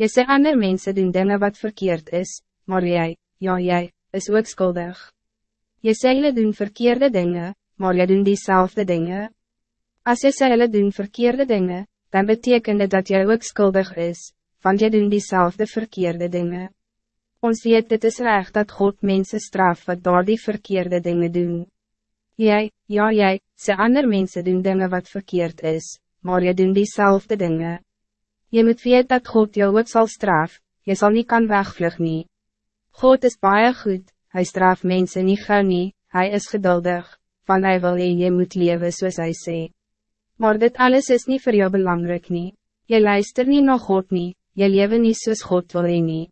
Je sê ander mensen doen dingen wat verkeerd is, maar jij, ja jij, is ook schuldig. Je sê hulle doen verkeerde dingen, maar jy doen diezelfde dingen. Als je sê hulle doen verkeerde dingen, dan betekent het dat jij ook schuldig is, want jy doen diezelfde verkeerde dingen. Ons weet dit is recht dat God mensen straf wat door die verkeerde dingen doen. Jij, ja jij, ze ander mensen doen dingen wat verkeerd is, maar je doen diezelfde dingen. Je moet weet dat God jou ook zal straf, je zal niet kan wegvlug nie. God is baie goed, hij straf mensen niet gauw nie, hij is geduldig, van hij wil je, je moet leven zoals hij sê. Maar dit alles is niet voor jou belangrijk nie. Je luister niet naar God nie, je leven niet zoals God wil je nie.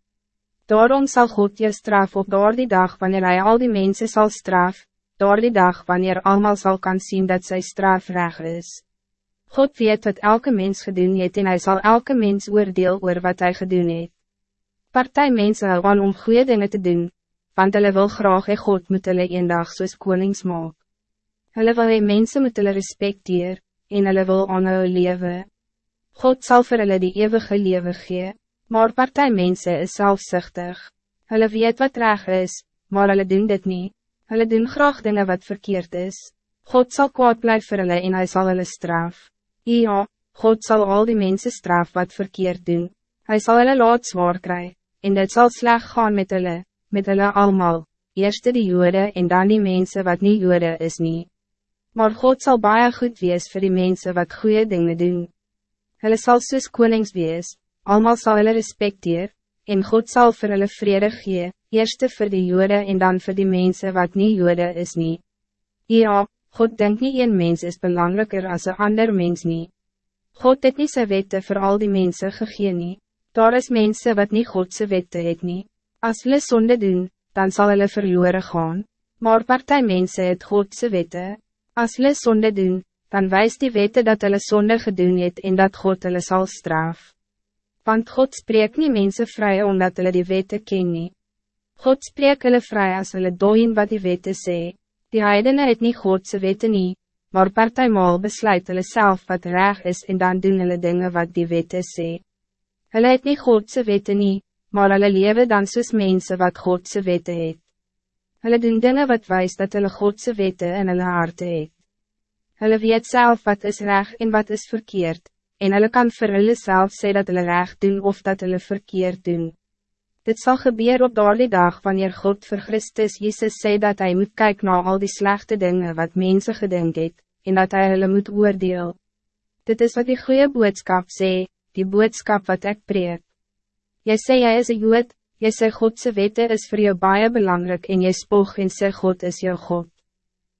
Daarom zal God je straf op door die dag wanneer hij al die mensen zal straf, door die dag wanneer allemaal zal kan zien dat zijn straf is. God weet wat elke mens gedoen het en hij zal elke mens oordeel oor wat hij gedoen het. Partij mensen hou aan om goede dingen te doen, want hulle wil graag hee God moet hulle een dag soos konings maak. Hulle wil hee mense moet hulle respecteer, en hulle wil aan hulle lewe. God zal vir hulle die eeuwige lewe gee, maar partij mensen is zelfzuchtig. Hulle weet wat reg is, maar hulle doen dit niet. Hulle doen graag dingen wat verkeerd is. God zal kwaad blijven vir hulle en hy sal hulle straf. Ja, God zal al die mensen straf wat verkeerd doen. Hij zal hulle laat zwaar kry, en dit zal sleg gaan met hulle, met hulle allemaal, eerst die jode en dan die mensen wat niet jode is nie. Maar God zal baie goed wees voor die mensen wat goede dingen doen. Hulle sal soos konings wees, allemaal zal hulle respecteer, en God zal voor hulle vrede gee, eerst voor die jode en dan voor die mensen wat niet jode is nie. Ja, God denkt niet een mens is belangrijker als een ander mens niet. God het niet zijn wette voor al die mensen gegee nie. Daar is mensen wat niet Godse wette het nie. Als hulle zonde doen, dan zal hulle verloren gaan. Maar partij mensen het Godse wette. Als hulle zonde doen, dan wijst die wette dat hulle zonde gedoen het en dat God hulle zal straf. Want God spreekt niet mensen vrij omdat hulle die wette ken nie. God spreekt hulle vrij als hulle doen wat die wette sê. Die heidene het nie Godse wette nie, maar partijmaal besluit hulle self wat reg is en dan doen hulle dinge wat die wette sê. Hulle het nie Godse wette nie, maar hulle lewe dan soos mense wat Godse wette het. Hulle doen dinge wat wijs dat hulle Godse wette in hulle harte het. Hulle weet self wat is reg en wat is verkeerd, en hulle kan vir hulle self sê dat hulle reg doen of dat hulle verkeerd doen. Dit zal gebeuren op daardie dag wanneer God voor Christus Jezus zei dat hij moet kijken naar al die slechte dingen wat mensen gedink het, en dat hij hulle moet oordeel. Dit is wat die goede boodschap sê, die boodschap wat ik preek. Jy sê jy is een jood, jy sê Godse wette is voor jou baie belangrijk en jy spoog en sê God is jou God.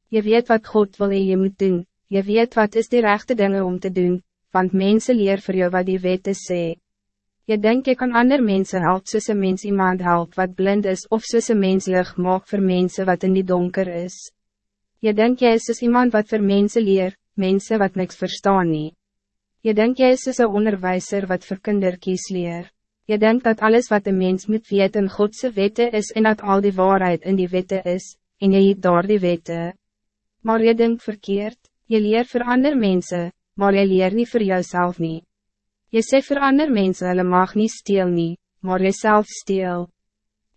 Je weet wat God wil en je moet doen, je weet wat is de rechte dingen om te doen, want mensen leer voor jou wat die wette sê. Je denkt je kan ander mensen helpen soos een mens iemand help wat blind is of soos een mens lig maak voor mensen wat in die donker is. Je denkt jy is soos iemand wat voor mensen leer, mensen wat niks verstaan nie. Je denkt jy is soos een onderwijzer wat voor kinderkies leer. Je denkt dat alles wat een mens moet weten Godse wette is en dat al die waarheid in die wette is, en je eet door die wette. Maar je denkt verkeerd, je leert voor ander mensen, maar je leert niet voor jouzelf niet. Je sê vir ander mense hulle mag niet steel nie, maar jezelf steel.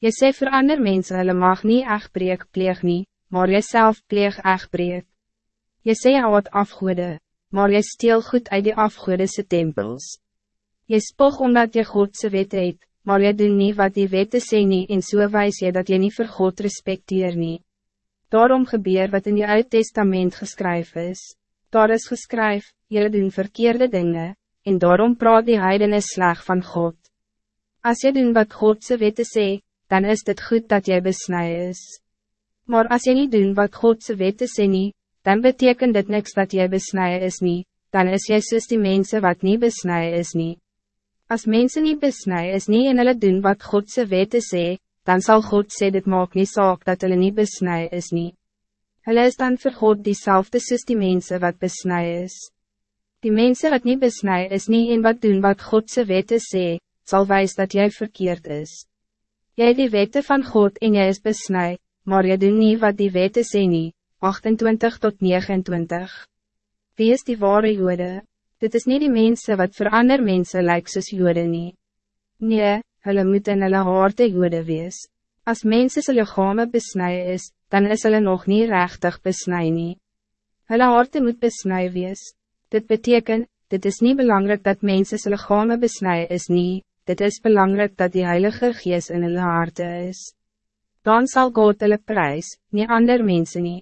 Je sê vir ander mense hulle mag nie echtbreek pleeg nie, maar jezelf pleeg echtbreek. Je sê jy wat afgoede, maar je steel goed uit die afgoedese tempels. Je spog omdat je Godse wet het, maar je doet niet wat die wette sê nie en so wijs je dat je niet voor God respecteer nie. Daarom gebeur wat in je uit testament geskryf is. Daar is geskryf, jullie doen verkeerde dingen en daarom praat die heidene sleg van God. Als je doen wat Godse wette sê, dan is het goed dat jij besnij is. Maar als je niet doen wat Godse wette sê nie, dan betekent dit niks dat jij besnij is nie, dan is jy soos die mense wat niet besnij is nie. Als mensen niet besnij is nie en hulle doen wat Godse wette sê, dan zal God sê dit maak nie saak dat hulle niet besnij is nie. Hulle is dan vir God diezelfde soos die mense wat besnij is. Die mensen wat niet besnij is niet in wat doen wat Godse wette sê, zal wijs dat jij verkeerd is. Jij die wette van God en jij is besnij, maar je doet niet wat die wette sê nie, 28 tot 29. Wie is die ware jode? Dit is niet die mensen wat voor ander mensen lijkt soos jode nie. Nee, hulle moet in hulle harte jode wees. As mensen sy lichame besnij is, dan is hulle nog niet rechtig besnij nie. Hulle harte moet besnij wees. Dit betekent, dit is niet belangrijk dat mensen sy lichame besnij is nie, dit is belangrijk dat die Heilige Geest in hulle harte is. Dan zal God hulle prijs, nie ander mensen nie.